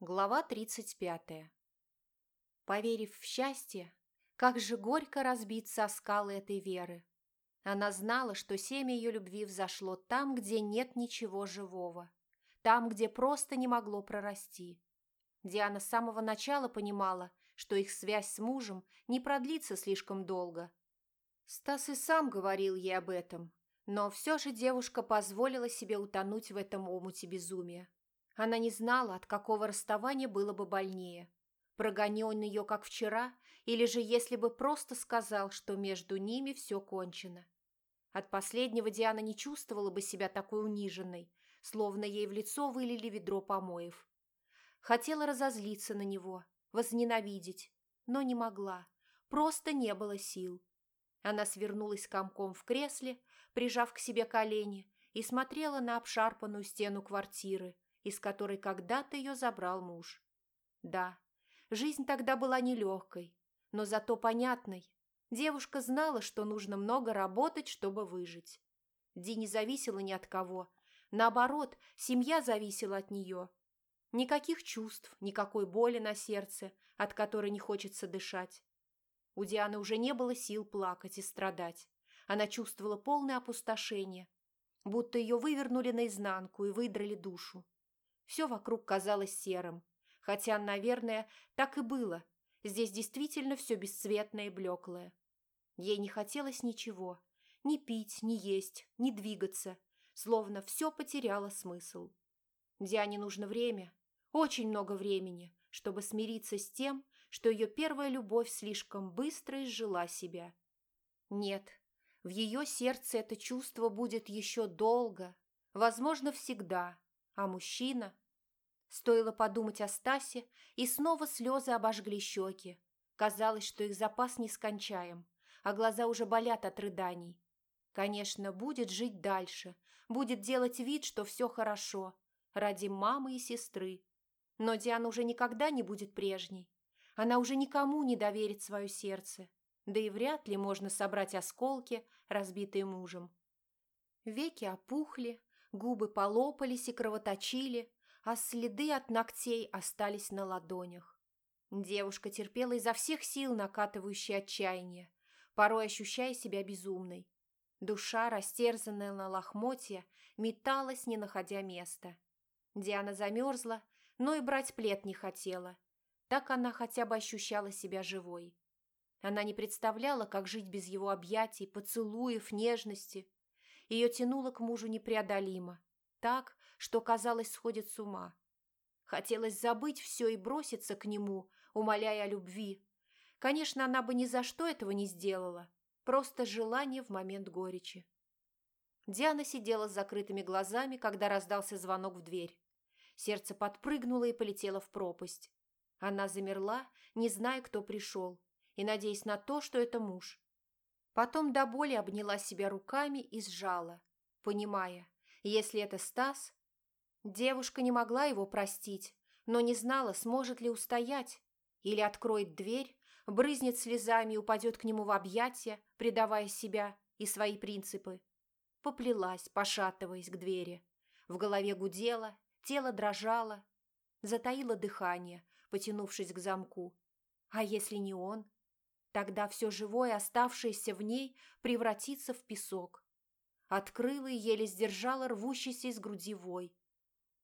Глава 35. Поверив в счастье, как же горько разбиться о скалы этой веры. Она знала, что семя ее любви взошло там, где нет ничего живого, там, где просто не могло прорасти. Диана с самого начала понимала, что их связь с мужем не продлится слишком долго. Стас и сам говорил ей об этом, но все же девушка позволила себе утонуть в этом омуте безумия. Она не знала, от какого расставания было бы больнее. Прогони он ее, как вчера, или же если бы просто сказал, что между ними все кончено. От последнего Диана не чувствовала бы себя такой униженной, словно ей в лицо вылили ведро помоев. Хотела разозлиться на него, возненавидеть, но не могла, просто не было сил. Она свернулась комком в кресле, прижав к себе колени, и смотрела на обшарпанную стену квартиры, из которой когда-то ее забрал муж. Да, жизнь тогда была нелегкой, но зато понятной. Девушка знала, что нужно много работать, чтобы выжить. Ди не зависела ни от кого. Наоборот, семья зависела от нее. Никаких чувств, никакой боли на сердце, от которой не хочется дышать. У Дианы уже не было сил плакать и страдать. Она чувствовала полное опустошение, будто ее вывернули наизнанку и выдрали душу. Все вокруг казалось серым. Хотя, наверное, так и было. Здесь действительно все бесцветное и блеклое. Ей не хотелось ничего. Ни пить, ни есть, ни двигаться. Словно все потеряло смысл. Диане нужно время, очень много времени, чтобы смириться с тем, что ее первая любовь слишком быстро изжила себя. Нет, в ее сердце это чувство будет еще долго, возможно, всегда, а мужчина... Стоило подумать о Стасе, и снова слезы обожгли щеки. Казалось, что их запас нескончаем, а глаза уже болят от рыданий. Конечно, будет жить дальше, будет делать вид, что все хорошо, ради мамы и сестры. Но Диана уже никогда не будет прежней. Она уже никому не доверит свое сердце, да и вряд ли можно собрать осколки, разбитые мужем. Веки опухли, Губы полопались и кровоточили, а следы от ногтей остались на ладонях. Девушка терпела изо всех сил накатывающее отчаяние, порой ощущая себя безумной. Душа, растерзанная на лохмотья, металась, не находя места. Диана замерзла, но и брать плед не хотела. Так она хотя бы ощущала себя живой. Она не представляла, как жить без его объятий, поцелуев, нежности. Ее тянуло к мужу непреодолимо, так, что, казалось, сходит с ума. Хотелось забыть все и броситься к нему, умоляя о любви. Конечно, она бы ни за что этого не сделала, просто желание в момент горечи. Диана сидела с закрытыми глазами, когда раздался звонок в дверь. Сердце подпрыгнуло и полетело в пропасть. Она замерла, не зная, кто пришел, и надеясь на то, что это муж. Потом до боли обняла себя руками и сжала, понимая, если это Стас... Девушка не могла его простить, но не знала, сможет ли устоять. Или откроет дверь, брызнет слезами и упадет к нему в объятия, предавая себя и свои принципы. Поплелась, пошатываясь к двери. В голове гудело, тело дрожало. Затаило дыхание, потянувшись к замку. А если не он? Тогда все живое, оставшееся в ней, превратится в песок. Открыла и еле сдержала рвущийся из груди вой.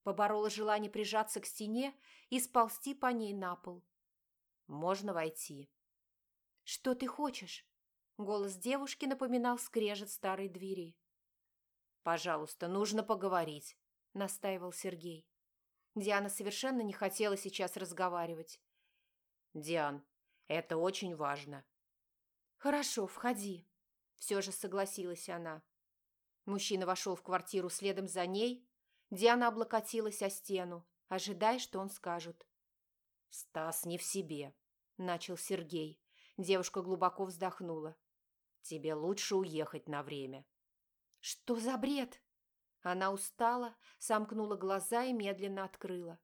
Поборола желание прижаться к стене и сползти по ней на пол. «Можно войти». «Что ты хочешь?» Голос девушки напоминал скрежет старой двери. «Пожалуйста, нужно поговорить», — настаивал Сергей. Диана совершенно не хотела сейчас разговаривать. «Диан, это очень важно». «Хорошо, входи», – все же согласилась она. Мужчина вошел в квартиру следом за ней. Диана облокотилась о стену, ожидая, что он скажет. «Стас не в себе», – начал Сергей. Девушка глубоко вздохнула. «Тебе лучше уехать на время». «Что за бред?» Она устала, сомкнула глаза и медленно открыла.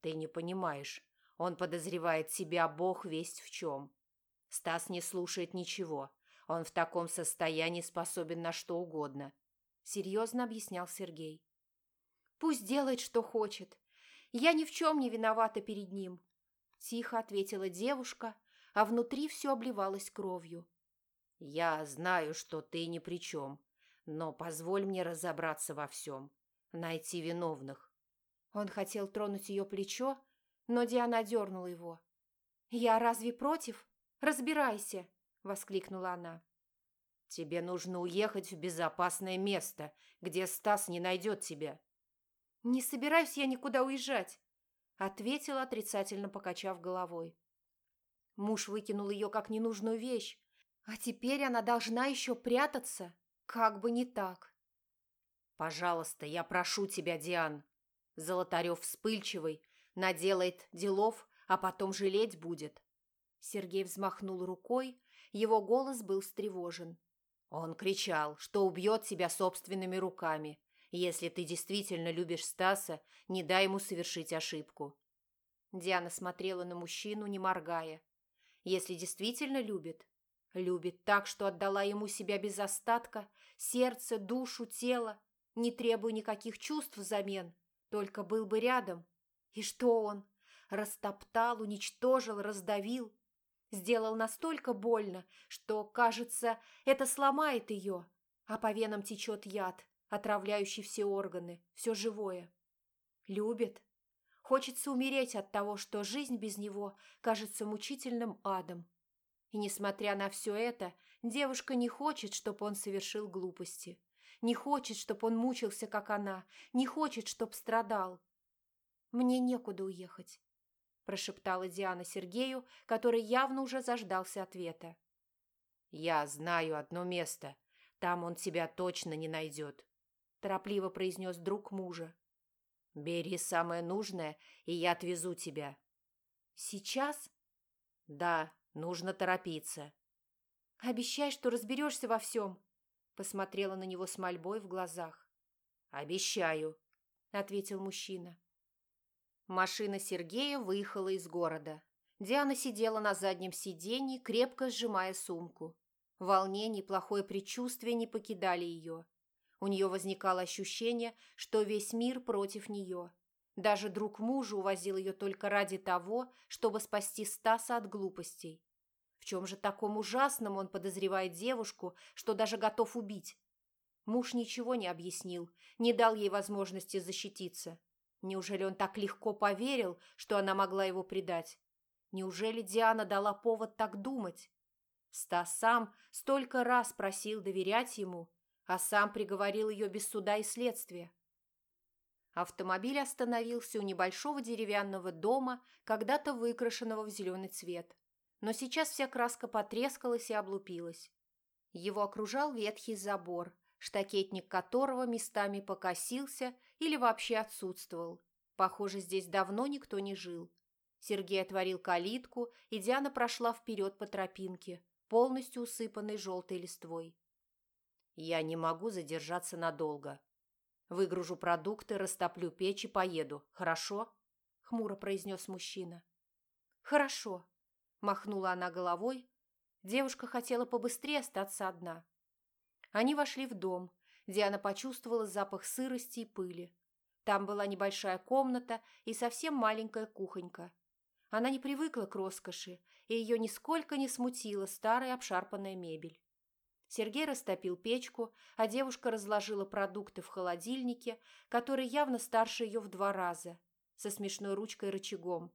«Ты не понимаешь. Он подозревает себя бог весть в чем. Стас не слушает ничего. Он в таком состоянии способен на что угодно. Серьезно объяснял Сергей. Пусть делает, что хочет. Я ни в чем не виновата перед ним», – тихо ответила девушка, а внутри все обливалось кровью. «Я знаю, что ты ни при чем, но позволь мне разобраться во всем, найти виновных». Он хотел тронуть ее плечо, но Диана дернула его. «Я разве против? Разбирайся!» – воскликнула она. «Тебе нужно уехать в безопасное место, где Стас не найдет тебя». «Не собираюсь я никуда уезжать», – ответила, отрицательно покачав головой. Муж выкинул ее как ненужную вещь, а теперь она должна еще прятаться, как бы не так. «Пожалуйста, я прошу тебя, Диан». Золотарев вспыльчивый, наделает делов, а потом жалеть будет. Сергей взмахнул рукой, его голос был встревожен. Он кричал, что убьет себя собственными руками. Если ты действительно любишь Стаса, не дай ему совершить ошибку. Диана смотрела на мужчину, не моргая. Если действительно любит, любит так, что отдала ему себя без остатка, сердце, душу, тело, не требуя никаких чувств взамен, только был бы рядом. И что он? Растоптал, уничтожил, раздавил. Сделал настолько больно, что, кажется, это сломает ее, а по венам течет яд, отравляющий все органы, все живое. Любит. Хочется умереть от того, что жизнь без него кажется мучительным адом. И, несмотря на все это, девушка не хочет, чтобы он совершил глупости. Не хочет, чтобы он мучился, как она. Не хочет, чтобы страдал. «Мне некуда уехать», – прошептала Диана Сергею, который явно уже заждался ответа. «Я знаю одно место. Там он тебя точно не найдет», – торопливо произнес друг мужа. «Бери самое нужное, и я отвезу тебя». «Сейчас?» «Да, нужно торопиться». «Обещай, что разберешься во всем», – посмотрела на него с мольбой в глазах. «Обещаю», – ответил мужчина. Машина Сергея выехала из города. Диана сидела на заднем сиденье, крепко сжимая сумку. Волнение и плохое предчувствие не покидали ее. У нее возникало ощущение, что весь мир против нее. Даже друг мужа увозил ее только ради того, чтобы спасти Стаса от глупостей. В чем же таком ужасном он подозревает девушку, что даже готов убить? Муж ничего не объяснил, не дал ей возможности защититься. Неужели он так легко поверил, что она могла его предать? Неужели Диана дала повод так думать? Стас сам столько раз просил доверять ему, а сам приговорил ее без суда и следствия. Автомобиль остановился у небольшого деревянного дома, когда-то выкрашенного в зеленый цвет. Но сейчас вся краска потрескалась и облупилась. Его окружал ветхий забор, штакетник которого местами покосился или вообще отсутствовал. Похоже, здесь давно никто не жил. Сергей отворил калитку, и Диана прошла вперед по тропинке, полностью усыпанной желтой листвой. «Я не могу задержаться надолго. Выгружу продукты, растоплю печь и поеду, хорошо?» – хмуро произнес мужчина. «Хорошо», – махнула она головой. Девушка хотела побыстрее остаться одна. Они вошли в дом. Диана почувствовала запах сырости и пыли. Там была небольшая комната и совсем маленькая кухонька. Она не привыкла к роскоши, и ее нисколько не смутила старая обшарпанная мебель. Сергей растопил печку, а девушка разложила продукты в холодильнике, который явно старше ее в два раза, со смешной ручкой-рычагом.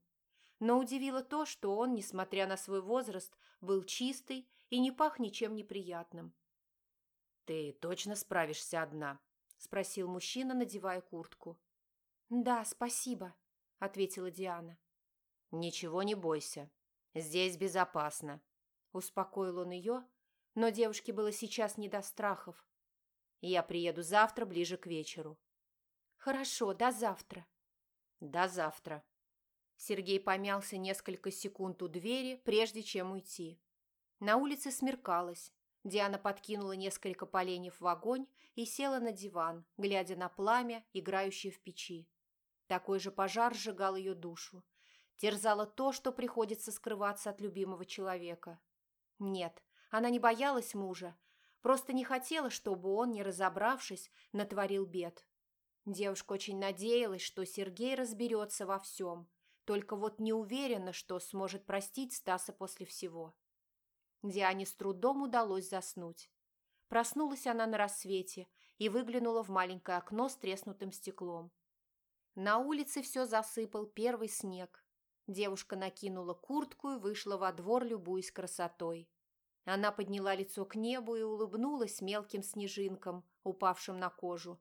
Но удивило то, что он, несмотря на свой возраст, был чистый и не пах ничем неприятным. «Ты точно справишься одна?» – спросил мужчина, надевая куртку. «Да, спасибо», – ответила Диана. «Ничего не бойся. Здесь безопасно», – успокоил он ее, но девушке было сейчас не до страхов. «Я приеду завтра ближе к вечеру». «Хорошо, до завтра». «До завтра». Сергей помялся несколько секунд у двери, прежде чем уйти. На улице смеркалось. Диана подкинула несколько поленьев в огонь и села на диван, глядя на пламя, играющее в печи. Такой же пожар сжигал ее душу. Терзало то, что приходится скрываться от любимого человека. Нет, она не боялась мужа, просто не хотела, чтобы он, не разобравшись, натворил бед. Девушка очень надеялась, что Сергей разберется во всем, только вот не уверена, что сможет простить Стаса после всего. Диане с трудом удалось заснуть. Проснулась она на рассвете и выглянула в маленькое окно с треснутым стеклом. На улице все засыпал первый снег. Девушка накинула куртку и вышла во двор, любуясь красотой. Она подняла лицо к небу и улыбнулась мелким снежинкам, упавшим на кожу.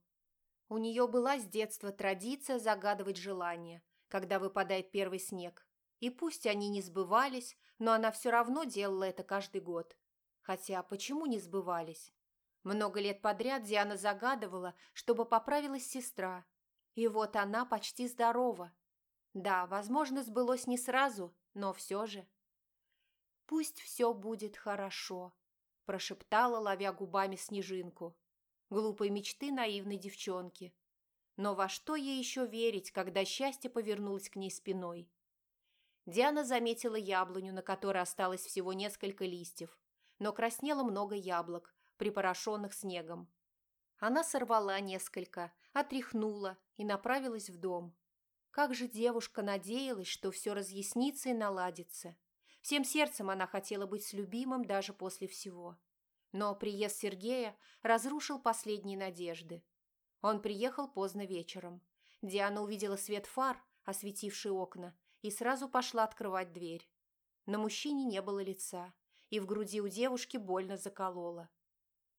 У нее была с детства традиция загадывать желания, когда выпадает первый снег. И пусть они не сбывались, но она все равно делала это каждый год. Хотя почему не сбывались? Много лет подряд Диана загадывала, чтобы поправилась сестра. И вот она почти здорова. Да, возможно, сбылось не сразу, но все же. «Пусть все будет хорошо», – прошептала, ловя губами снежинку. Глупой мечты наивной девчонки. Но во что ей еще верить, когда счастье повернулось к ней спиной? Диана заметила яблоню, на которой осталось всего несколько листьев, но краснело много яблок, припорошенных снегом. Она сорвала несколько, отряхнула и направилась в дом. Как же девушка надеялась, что все разъяснится и наладится. Всем сердцем она хотела быть с любимым даже после всего. Но приезд Сергея разрушил последние надежды. Он приехал поздно вечером. Диана увидела свет фар, осветивший окна, и сразу пошла открывать дверь. На мужчине не было лица, и в груди у девушки больно заколола.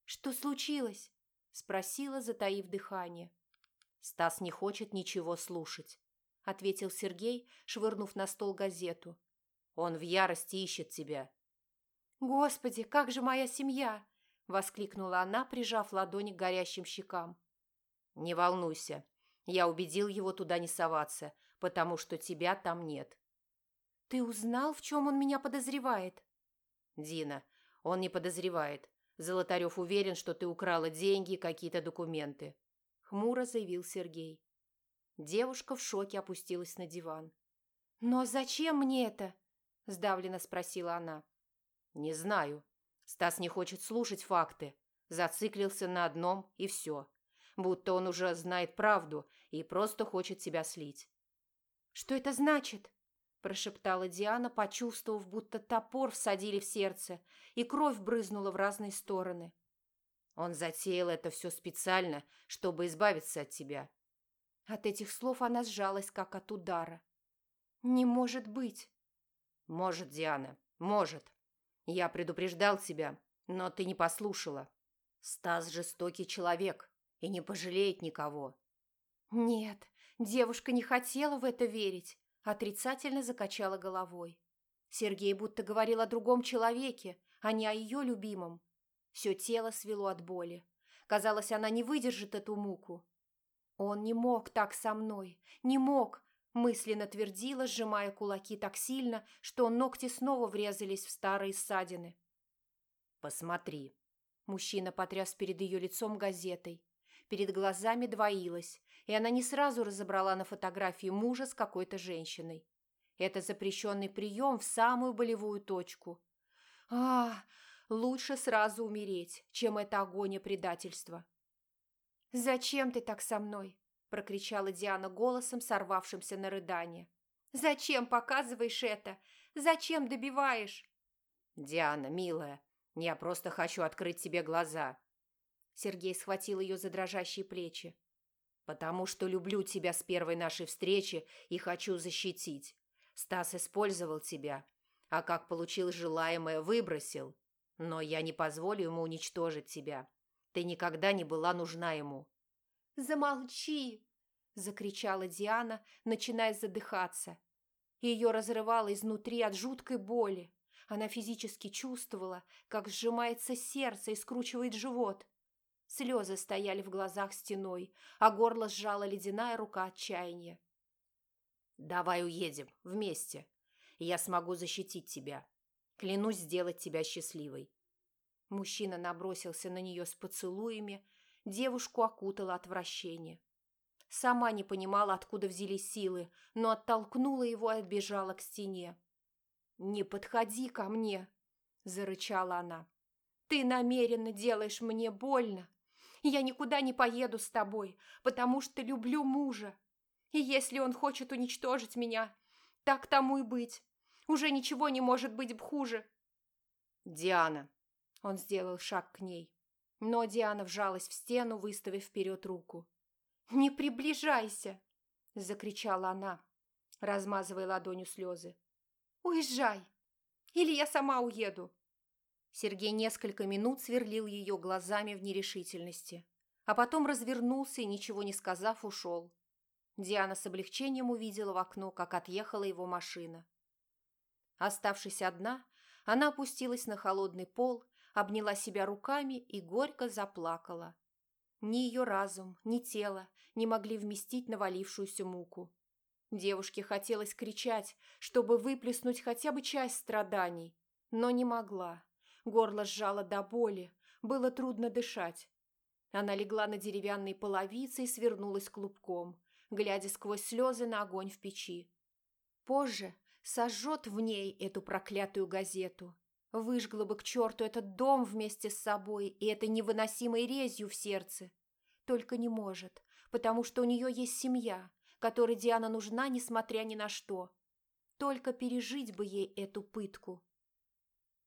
«Что случилось?» – спросила, затаив дыхание. «Стас не хочет ничего слушать», – ответил Сергей, швырнув на стол газету. Он в ярости ищет тебя». «Господи, как же моя семья!» – воскликнула она, прижав ладони к горящим щекам. «Не волнуйся. Я убедил его туда не соваться, потому что тебя там нет». «Ты узнал, в чем он меня подозревает?» «Дина, он не подозревает. Золотарев уверен, что ты украла деньги и какие-то документы», – хмуро заявил Сергей. Девушка в шоке опустилась на диван. «Но зачем мне это?» сдавленно спросила она. «Не знаю. Стас не хочет слушать факты. Зациклился на одном, и все. Будто он уже знает правду и просто хочет себя слить». «Что это значит?» – прошептала Диана, почувствовав, будто топор всадили в сердце, и кровь брызнула в разные стороны. «Он затеял это все специально, чтобы избавиться от тебя». От этих слов она сжалась, как от удара. «Не может быть!» «Может, Диана, может. Я предупреждал тебя, но ты не послушала. Стас жестокий человек и не пожалеет никого». «Нет, девушка не хотела в это верить», отрицательно закачала головой. Сергей будто говорил о другом человеке, а не о ее любимом. Все тело свело от боли. Казалось, она не выдержит эту муку. Он не мог так со мной, не мог, Мысленно твердила, сжимая кулаки так сильно, что ногти снова врезались в старые ссадины. «Посмотри». Мужчина потряс перед ее лицом газетой. Перед глазами двоилось, и она не сразу разобрала на фотографии мужа с какой-то женщиной. Это запрещенный прием в самую болевую точку. А, лучше сразу умереть, чем это огонь предательства. «Зачем ты так со мной?» – прокричала Диана голосом, сорвавшимся на рыдание. «Зачем показываешь это? Зачем добиваешь?» «Диана, милая, я просто хочу открыть тебе глаза». Сергей схватил ее за дрожащие плечи. «Потому что люблю тебя с первой нашей встречи и хочу защитить. Стас использовал тебя, а как получил желаемое, выбросил. Но я не позволю ему уничтожить тебя. Ты никогда не была нужна ему. «Замолчи!» – закричала Диана, начиная задыхаться. Ее разрывало изнутри от жуткой боли. Она физически чувствовала, как сжимается сердце и скручивает живот. Слезы стояли в глазах стеной, а горло сжала ледяная рука отчаяния. «Давай уедем, вместе. Я смогу защитить тебя. Клянусь сделать тебя счастливой». Мужчина набросился на нее с поцелуями, девушку окутало отвращение. Сама не понимала, откуда взялись силы, но оттолкнула его и отбежала к стене. «Не подходи ко мне!» – зарычала она. «Ты намеренно делаешь мне больно. Я никуда не поеду с тобой, потому что люблю мужа. И если он хочет уничтожить меня, так тому и быть. Уже ничего не может быть хуже. Диана. Он сделал шаг к ней. Но Диана вжалась в стену, выставив вперед руку. «Не приближайся!» – закричала она, размазывая ладонью слезы. «Уезжай! Или я сама уеду!» Сергей несколько минут сверлил ее глазами в нерешительности, а потом развернулся и, ничего не сказав, ушел. Диана с облегчением увидела в окно, как отъехала его машина. Оставшись одна, она опустилась на холодный пол, обняла себя руками и горько заплакала. Ни ее разум, ни тело не могли вместить навалившуюся муку. Девушке хотелось кричать, чтобы выплеснуть хотя бы часть страданий, но не могла. Горло сжало до боли, было трудно дышать. Она легла на деревянные половицы и свернулась клубком, глядя сквозь слезы на огонь в печи. Позже сожжет в ней эту проклятую газету. Выжгла бы к черту этот дом вместе с собой и этой невыносимой резью в сердце. Только не может, потому что у нее есть семья, которой Диана нужна, несмотря ни на что. Только пережить бы ей эту пытку.